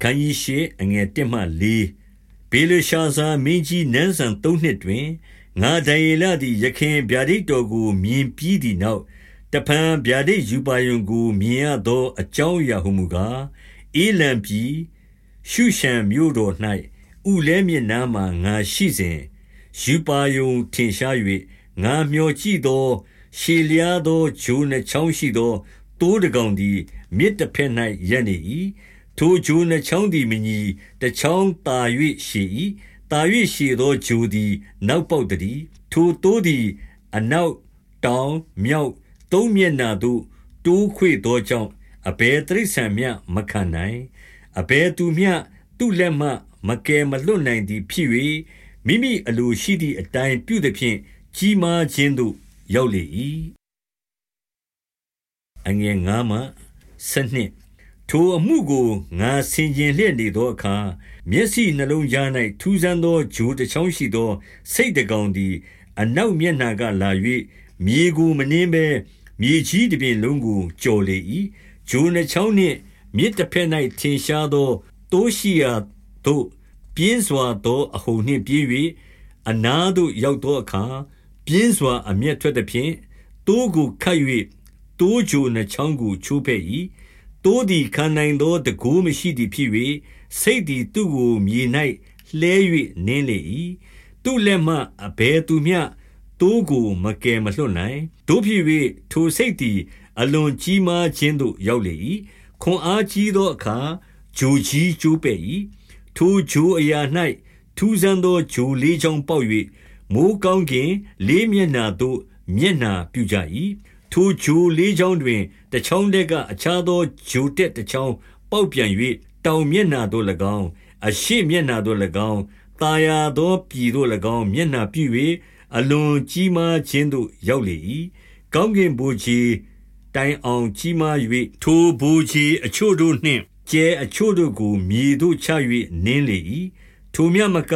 အခန်းကြီးရှေအငယ်1မှ4ဘေလရှာဇာမင်းကြီးနန်းဆန်3နှစ်တွင်ငါဒံယေလသည်ယခင်ဗျာဒိတ်တော်ကိုမြင်ပြီးသည့်နောက်တဖန်ဗျာဒိတ်ယူပါယုံကိုမြင်ရသောအကြောင်းအရာဟုမူကားအေလံပြည်ရှုရှံမြို့တော်၌ဥလဲမြင့်နားမှငါရှိစဉ်ယူပါယုံထင်ရှား၍ငါမျောကြည့်သော ရှေလျားသောဂျိုးနှချောင်းရှိသောတိုးတကောင်သည်မြစ်တစ်ဖက်၌ရပ်နေ၏ ထိုဂျိုးနှချောင်းသည်မညီတချောင်းတာ၍ရှည်၏တာ၍ရှည်သောဂျိုသည် နောက်ပေါက်သည်ထိုတိုးသည် အနောက် တောင် မြောက် သုံးမျက်နှာသို့ တိုးခွေသောကြောင့် အဘယ်တရိษံမျှ မခံနိုင် အဘယ်သူမျှ သူ့လက်မှ မကယ်မလွတ်နိုင်သည်ဖြစ်၍မိမိအလိုရှိသည့်အတိုင်း ပြုသည်ဖြင့် ကြီးမားခြင်းသို့ ရောက်လေ၏အငယ်ငါးမှဆနှစ် ထိုအမှုကိုငါဆင်ခြင်လျက်နေသောအခါမျက်စိနှလုံးကြား၌ထူးဆန်းသောဂျိုတချောင်းရှိသော စိတ်တကောင်သည် အနောက်မျက်နှာကလာ၍မြေကိုမနှင်းဘဲမြေကြီးတစ်ပြင်လုံးကိုကြော်လေ၏ဂျိုနှချောင်းနှင့်မြစ်တစ်ဖက်၌ထင်ရှားသောတိုးရှိရာသို့ပြင်းစွာသောအဟုန်နှင့်ပြေး၍အနားသို့ရောက်သောအခါပြင်းစွာအမျက်ထွက်သည်ဖြင့်တိုးကိုခတ်၍တိုးဂျိုနှချောင်းကိုချိုးဖဲ့၏ တိုးသည်ခံနိုင်သောတကိုးမရှိသည်ဖြစ်၍စိတ်သည်သူ့ကိုမြေ၌လှဲ၍နင်းလေ၏သူ့လက်မှအဘယ်သူမျှတိုးကိုမကယ်မလွတ်နိုင်တို့ဖြစ်၍ထိုစိတ်သည်အလွန်ကြီးမားခြင်းသို့ရောက်လေ၏ခွန်အားကြီးသောအခါဂျိုကြီးကျိုးပဲ့၏ထိုဂျိုအရာ၌ထူးဆန်းသောဂျိုလေးချောင်းပေါက်၍မိုးကောင်းကင် လေးမျက်နှာသို့မျက်နှာပြုကြ၏ ထိုဂျိုလေးချောင်းတွင် တချောင်းတက်ကအခြားသောဂျိုတက်တချောင်းပေါက်ပြန်၍တောင်မျက်နှာသို့၎င်း အရှိမျက်နှာသို့၎င်းတာယာသောပြည်သို့၎င်း မျက်နှာပြု၍အလွန်ကြီးမားခြင်းသို့ ရောက်လေ၏ကောင်းကင်ဘုရားတိုင်အောင် ကြီးမား၍ထိုဘိုးကြီးအချို့တို့နှင့်ကျဲအချို့တို့ကို မြေသို့ချ၍နင်းလေ၏ထိုမြတ်မက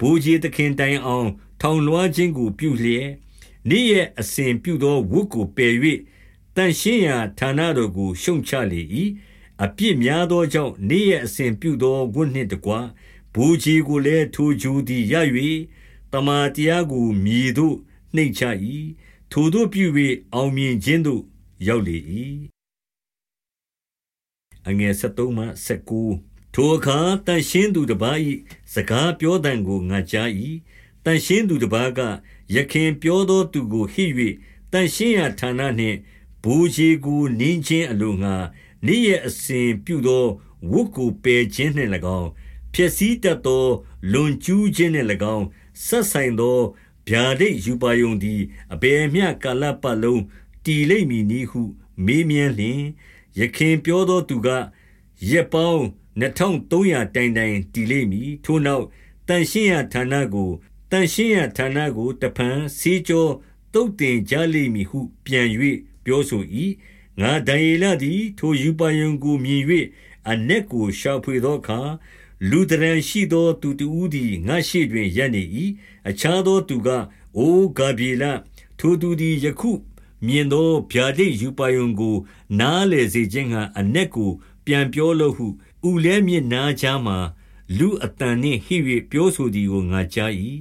ဘိုးကြီးသခင်တိုင်အောင် ထောင်လွှားခြင်းကို ပြုလျက် နေ့ရက်အစဉ်ပြုသောဝတ်ကိုပယ်၍တန်ရှင်းရာဌာနတော်ကိုရှုံချလေ၏အပြစ်များသောကြောင့်နေ့ရက်အစဉ်ပြုသောဝတ်နှင့်တကွဘူကြီးကိုလည်းထိုဂျူသည်ရ၍တမာတရားကိုမြည်သို့နှိမ့်ချ၏ထိုတို့ပြု၍အောင်မြင်ခြင်းသို့ရောက်လေ၏အငယ်73မှ79ထိုအခါတန်ရှင်းသူတစ်ပါး၏စကားပြောတန်ကိုငါကြား၏တန်ရှင်းသူတစ်ပါးက ယခင်ပြောသောသူကိုဟစ်၍တန်ရှင်းရာဌာနနှင့်ဘူကြီးကိုနင်းခြင်းအလိုငါနေ့ရက်အစဉ်ပြုသောဝတ်ကိုပယ်ခြင်းနှင့်၎င်းဖြစ်စည်းတတ်သောလွန်ကျူးခြင်းနှင့်၎င်းဆက်ဆိုင်သောဗျာဒိတ်ယူပါယုံသည်အဘယ်မျှကာလပတ်လုံးတီလိမ့်မည်နည်းဟုမေးမြန်းလျင်ယခင်ပြောသောသူကရက်ပေါင်း2300တိုင်တိုင်တီလိမ့်မည်ထို့နောက်တန်ရှင်းရာဌာနကို တန်ရှင်းရာဌာနကိုတဖန်စေးကြောတုတ်တင်ကြလိမ့်မည်ဟု ပြန်၍ပြောဆို၏ငါဒံယေလသည် ထိုယူပါယုံကိုမြင်၍အ내ကိုရှာဖွေသောအခါလူတရန်ရှိသောသူတူးသည်ငါရှိတွင်ရပ်နေ၏အခြားသောသူကအိုဂါပြေလထိုသူသည်ယခုမြင်သောဗျာဒိတ်ယူပါယုံကို နားလေစေခြင်းကအ내ကို ပြန်ပြောလို့ဟုဥလဲမြင့်နာချားမှာလူအတန်နှင့်ဟိ၍ပြောဆိုသည်ကိုငါကြား၏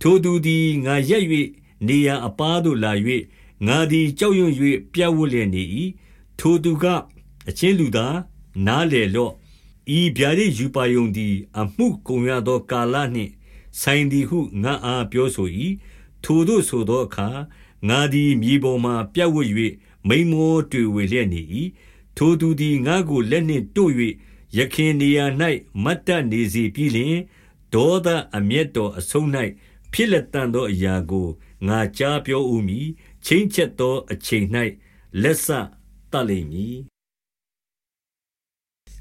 ထိုသူသည်ငါရက်၍နေရအပားသို့လာ၍ငါသည်ကြောက်ရွံ့၍ပြတ်ဝတ်လျက်နေ၏ထိုသူကအချင်းလူသားနားလေလော့ဤဗျာဒိတ်ယူပါယုံသည် အမှုကုန်ရသောကာလနှင့်ဆိုင်သည်ဟုငါအားပြောဆို၏ထိုတို့ဆိုသောအခါငါသည်မြေပေါ်မှပြတ်ဝတ်၍မိန်မောတွေ့ဝေလျက်နေ၏ထိုသူသည်ငါကိုလက်နှင့်တို့၍ယခင်နေရာ၌မတ်တနေစီပြီးလျှင်ဒေါသအမျက်တော်အဆုံး၌ ဖြစ်လက်တန်သောအရာကိုငါကြားပြောဦးမည်ချင်းချက်သောအချိန်၌လက်ဆတတ်လိမ့်မည်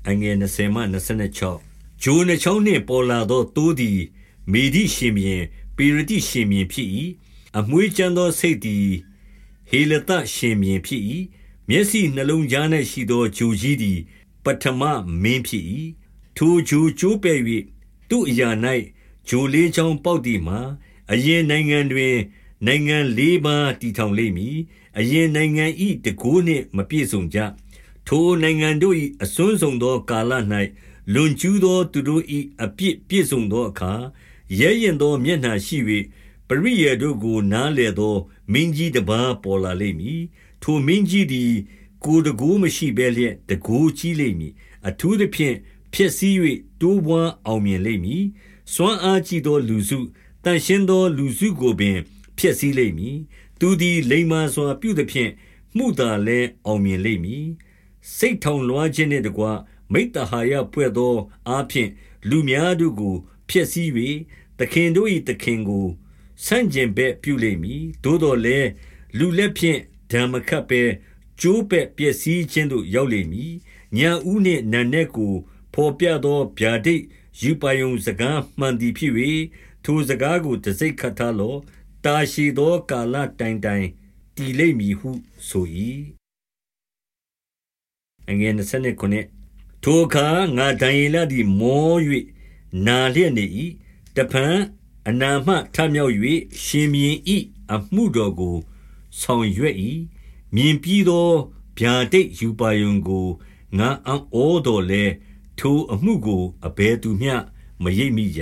အငယ်20မှ26ဂျိုးနှချောင်းနှင့်ပေါ်လာသောတိုးသည်မေဒိရှင်ဘင်ပေရတိရှင်ဘင်ဖြစ်၏အမွှေးချမ်းသောစိတ်သည်ဟေလတရှင်ဘင်ဖြစ်၏မျက်စိနှလုံးကြား၌ရှိသောဂျိုကြီးသည် ပထမမင်းဖြစ်၏ထိုဂျိုကျိုးပဲ့၍သူ့အရာ၌ ဂျိုလေးချောင်းပေါက်သည်မှာအရင်နိုင်ငံတွင် နိုင်ငံလေးပါးတည်ထောင်လိမ့်မည်အရင်နိုင်ငံဤတကိုးနှင့်မပြည့်စုံကြထိုနိုင်ငံတို့၏အစွန်းဆုံးသောကာလ၌လွန်ကျူးသောသူတို့၏အပြစ်ပြည့်စုံသောအခါရဲရင်သောမျက်နှာရှိ၍ပရိယေတို့ကိုနားလေသောမင်းကြီးတစ်ပါးပေါ်လာလိမ့်မည်ထိုမင်းကြီးသည် ကိုတကိုးမရှိဘဲလျက်တကိုးကြီးလိမ့်မည်အထူးသဖြင့်ဖြစ်စည်း၍တိုးပွားအောင်မြင်လိမ့်မည် စွမ်းအားကြီးသောလူစုတန်ရှင်းသောလူစုကိုပင်ဖြစ်စည်းလိမ့်မည်သူသည်လိမ္မာစွာပြုသဖြင့်မှုသာလဲအောင်မြင်လိမ့်မည်စိတ်ထောင်လွှားခြင်းနှင့်တကွမိတ္တဟာယဖွဲ့သောအားဖြင့်လူများတို့ကိုဖျက်ဆီး၍သခင်တို့၏သခင်ကိုဆန့်ကျင်ဘက်ပြုလိမ့်မည်သို့တော်လည်းလူလက်ဖြင့်ဓမ္မခတ်ပဲကျိုးပဲ့ပျက်စီးခြင်းသို့ရောက်လိမ့်မည်ညာဦးနှင့်နန်နဲ့ကို ဖော်ပြသောဗျာဒိတ်ယူပါယုံစကားမှန်သည်ဖြစ်၍ထိုစကားကိုတစိ့ခတ်ထားလောတာရှိသောကာလတိုင်တိုင်တည်လိမ့်မည်ဟုဆို၏အငယ်29ထိုအခါငါဒံယေလသည်မော၍နာလျက်နေ၏တဖန်အနာမှထမြောက်၍ရှင်မြင်း၏အမှုတော်ကိုဆောင်ရွက်၏မြင်ပြီးသောဗျာဒိတ်ယူပါယုံကိုငါအံ့ဩတော်လဲ ထိုအမှုကိုအဘယ်သူမျှမရိပ်မိကြ